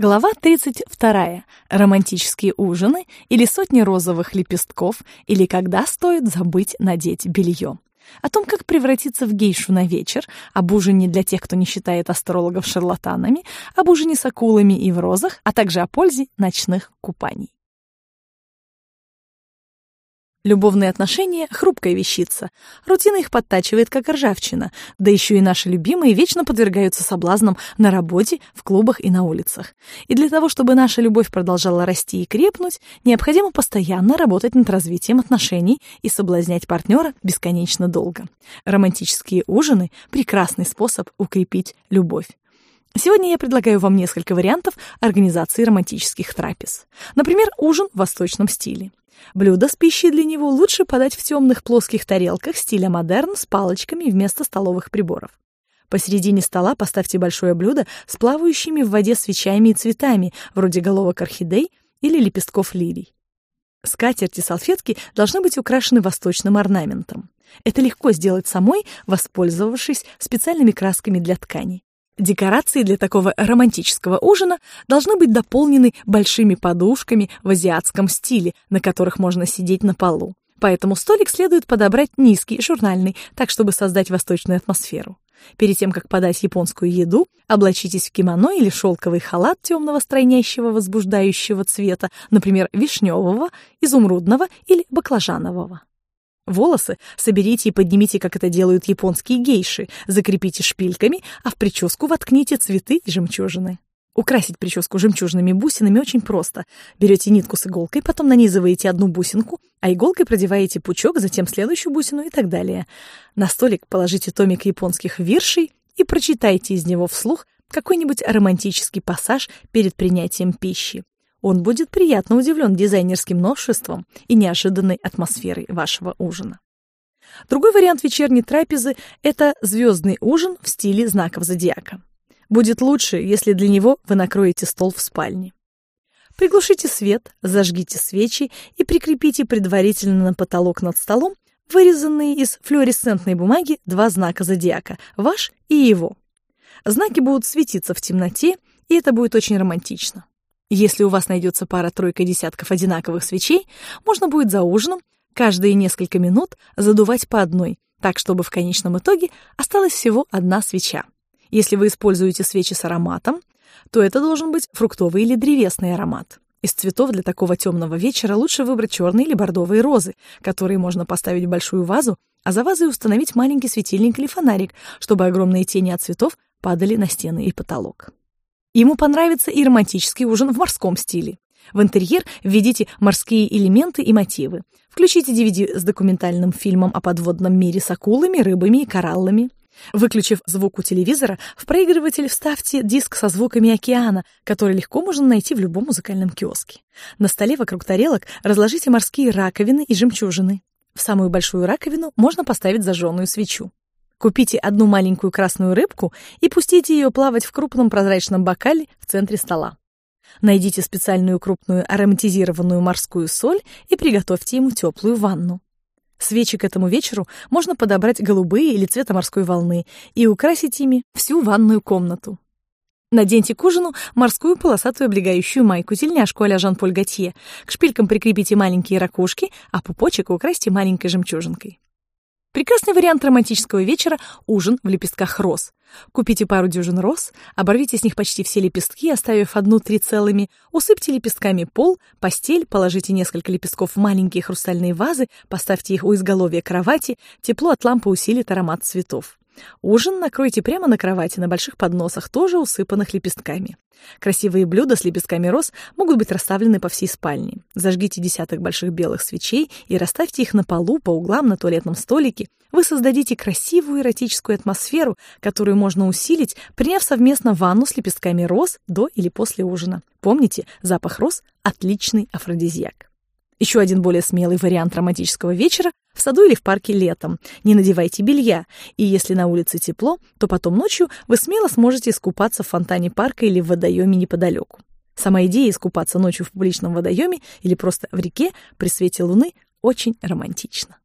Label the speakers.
Speaker 1: Глава 32. Романтические ужины или сотни розовых лепестков или когда стоит забыть надеть белье. О том, как превратиться в гейшу на вечер, об ужине для тех, кто не считает астрологов шарлатанами, об ужине с акулами и в розах, а также о пользе ночных купаний. Любовные отношения — хрупкая вещица. Рутина их подтачивает, как ржавчина. Да еще и наши любимые вечно подвергаются соблазнам на работе, в клубах и на улицах. И для того, чтобы наша любовь продолжала расти и крепнуть, необходимо постоянно работать над развитием отношений и соблазнять партнера бесконечно долго. Романтические ужины — прекрасный способ укрепить любовь. Сегодня я предлагаю вам несколько вариантов организации романтических трапез. Например, ужин в восточном стиле. Блюдо с пищей для него лучше подать в темных плоских тарелках стиля модерн с палочками вместо столовых приборов. Посередине стола поставьте большое блюдо с плавающими в воде свечами и цветами, вроде головок орхидей или лепестков лилий. Скатерти салфетки должны быть украшены восточным орнаментом. Это легко сделать самой, воспользовавшись специальными красками для ткани. Декорации для такого романтического ужина должны быть дополнены большими подушками в азиатском стиле, на которых можно сидеть на полу. Поэтому столик следует подобрать низкий, журнальный, так чтобы создать восточную атмосферу. Перед тем, как подать японскую еду, облачитесь в кимоно или шелковый халат темного стройнящего возбуждающего цвета, например, вишневого, изумрудного или баклажанового. Волосы соберите и поднимите, как это делают японские гейши, закрепите шпильками, а в прическу воткните цветы и жемчужины. Украсить прическу жемчужными бусинами очень просто. Берете нитку с иголкой, потом нанизываете одну бусинку, а иголкой продеваете пучок, затем следующую бусину и так далее. На столик положите томик японских виршей и прочитайте из него вслух какой-нибудь романтический пассаж перед принятием пищи он будет приятно удивлен дизайнерским новшеством и неожиданной атмосферой вашего ужина. Другой вариант вечерней трапезы – это звездный ужин в стиле знаков зодиака. Будет лучше, если для него вы накроете стол в спальне. Приглушите свет, зажгите свечи и прикрепите предварительно на потолок над столом вырезанные из флуоресцентной бумаги два знака зодиака – ваш и его. Знаки будут светиться в темноте, и это будет очень романтично. Если у вас найдется пара-тройка десятков одинаковых свечей, можно будет за ужином каждые несколько минут задувать по одной, так чтобы в конечном итоге осталась всего одна свеча. Если вы используете свечи с ароматом, то это должен быть фруктовый или древесный аромат. Из цветов для такого темного вечера лучше выбрать черные или бордовые розы, которые можно поставить в большую вазу, а за вазой установить маленький светильник или фонарик, чтобы огромные тени от цветов падали на стены и потолок. Ему понравится и романтический ужин в морском стиле. В интерьер введите морские элементы и мотивы. Включите DVD с документальным фильмом о подводном мире с акулами, рыбами и кораллами. Выключив звук у телевизора, в проигрыватель вставьте диск со звуками океана, который легко можно найти в любом музыкальном киоске. На столе вокруг тарелок разложите морские раковины и жемчужины. В самую большую раковину можно поставить зажженную свечу. Купите одну маленькую красную рыбку и пустите ее плавать в крупном прозрачном бокале в центре стола. Найдите специальную крупную ароматизированную морскую соль и приготовьте ему теплую ванну. Свечи к этому вечеру можно подобрать голубые или цвета морской волны и украсить ими всю ванную комнату. Наденьте к ужину морскую полосатую облегающую майку-тельняшку а-ля Жан-Поль Готье. К шпилькам прикрепите маленькие ракушки, а пупочек украсьте маленькой жемчужинкой. Прекрасный вариант романтического вечера – ужин в лепестках роз. Купите пару дюжин роз, оборвите с них почти все лепестки, оставив одну-три целыми, усыпьте лепестками пол, постель, положите несколько лепестков в маленькие хрустальные вазы, поставьте их у изголовья кровати, тепло от лампы усилит аромат цветов. Ужин накройте прямо на кровати на больших подносах, тоже усыпанных лепестками. Красивые блюда с лепестками роз могут быть расставлены по всей спальне. Зажгите десяток больших белых свечей и расставьте их на полу, по углам, на туалетном столике. Вы создадите красивую эротическую атмосферу, которую можно усилить, приняв совместно ванну с лепестками роз до или после ужина. Помните, запах роз – отличный афродизиак. Еще один более смелый вариант романтического вечера в саду или в парке летом. Не надевайте белья, и если на улице тепло, то потом ночью вы смело сможете искупаться в фонтане парка или в водоеме неподалеку. Сама идея искупаться ночью в публичном водоеме или просто в реке при свете луны очень романтична.